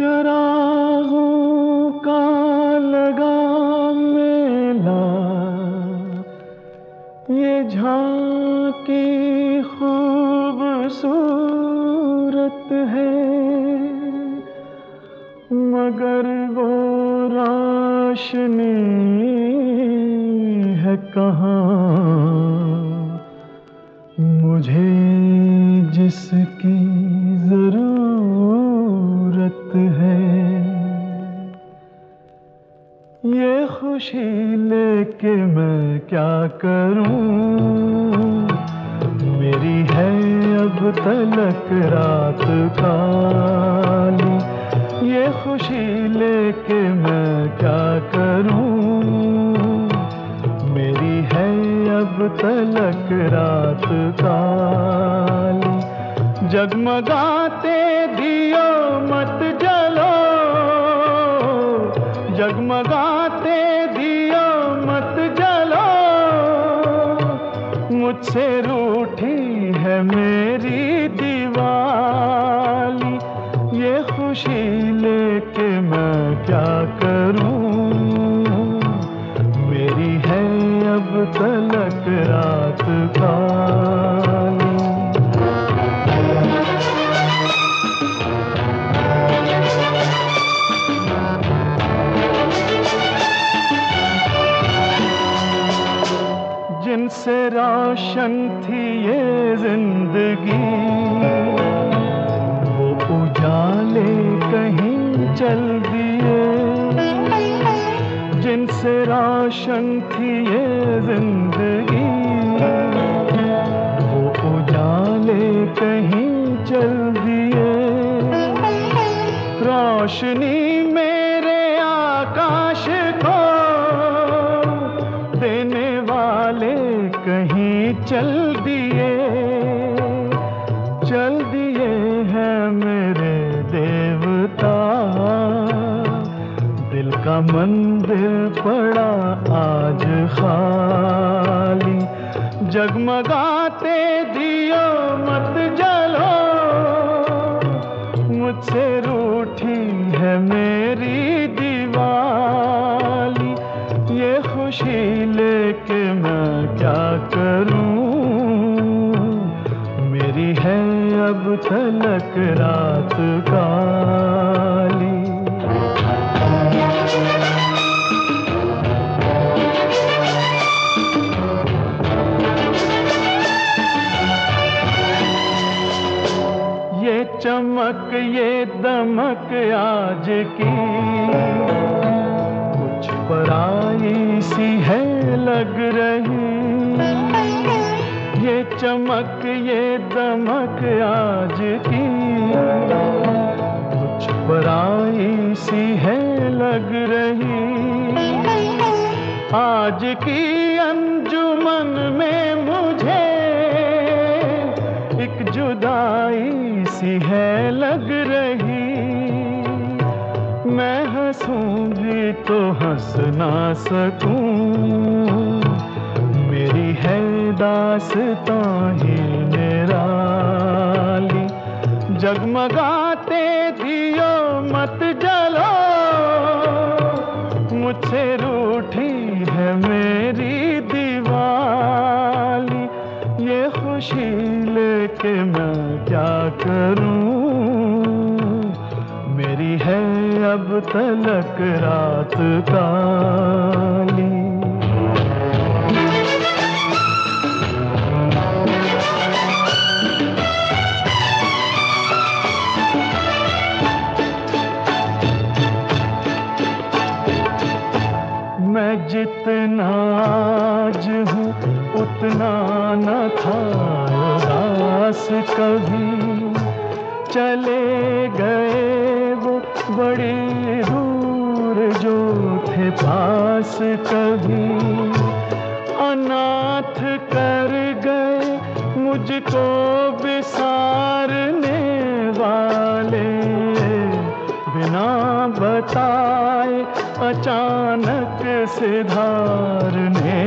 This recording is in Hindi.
चरागों का लगा मेला ये झांकी खूबसूरत है। मगर वो रोशनी है कहाँ? खुशी लेके मैं क्या करूँ? मेरी है अब तलक रात काली। ये खुशी लेके मैं क्या करूँ? मेरी है अब तलक रात काली। जगमगाते दियो मत जलो। जगमगाते मुझसे रूठी है मेरी दीवाली। ये खुशी लेके मैं क्या करूँ? मेरी है अब तलक रात काली रोशन थी ये ज़िंदगी। वो उजाले कहीं चल दिए। जिनसे रोशन थी ये ज़िंदगी। वो उजाले कहीं चल दिए। रोशनी मंदिर पड़ा आज खाली। जगमगाते दियो मत जलो। मुझसे रूठी है मेरी दीवाली। ये खुशी लेके मैं क्या करूँ? मेरी है अब तलक रात काली। ये दमक आज की। कुछ पराई सी है लग रही। ये चमक, ये दमक आज की। कुछ पराई सी है लग रही। आज की अंजुमन में मुझे एक जुदाई सी है लग रही। मैं हंसूं भी तो हंस ना सकूँ। मेरी है दास ही निराली जगमगाते मेरी है अब तलक रात काली। मैं जितना आज हूँ, उतना न था उदास कभी। चले गए बड़ी दूर जो थे पास कभी। अनाथ कर गए मुझको विसारने वाले। बिना बताए अचानक से धारने